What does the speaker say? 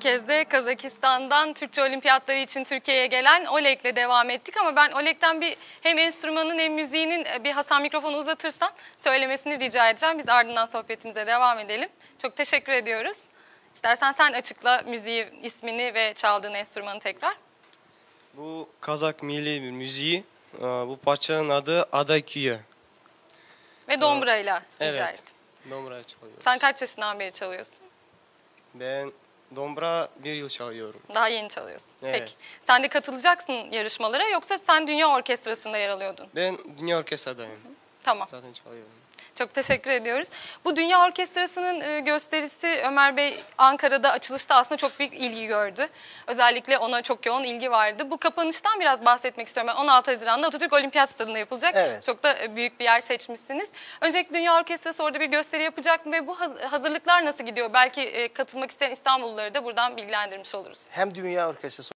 kez de Kazakistan'dan Türkçe olimpiyatları için Türkiye'ye gelen Oleg'le devam ettik ama ben Oleg'den bir hem enstrümanın hem müziğinin e, bir Hasan mikrofonu uzatırsan söylemesini rica edeceğim. Biz ardından sohbetimize devam edelim. Çok teşekkür ediyoruz. İstersen sen açıkla müziği, ismini ve çaldığın enstrümanı tekrar. Bu Kazak milli müziği. Ee, Bu parçanın adı Aday Küye. Ve dombrayla icra Evet. et. Dombra çalıyoruz. Sen kaç yaşından beri çalıyorsun? Ben dombra bir yıl çalıyorum. Daha yeni çalıyorsun. Evet. Peki. Sen de katılacaksın yarışmalara yoksa sen Dünya Orkestrası'nda yer alıyordun? Ben Dünya Orkestra'dayım. Tamam. Zaten çalıyorum. Çok teşekkür ediyoruz. Bu Dünya Orkestrası'nın e, gösterisi Ömer Bey Ankara'da açılışta aslında çok büyük ilgi gördü. Özellikle ona çok yoğun ilgi vardı. Bu kapanıştan biraz bahsetmek istiyorum. Ben 16 Haziran'da Atatürk Olimpiyat Stadı'nda yapılacak. Evet. Çok da e, büyük bir yer seçmişsiniz. Öncelikle Dünya Orkestrası orada bir gösteri yapacak mı ve bu haz- hazırlıklar nasıl gidiyor? Belki e, katılmak isteyen İstanbulluları da buradan bilgilendirmiş oluruz. Hem Dünya Orkestrası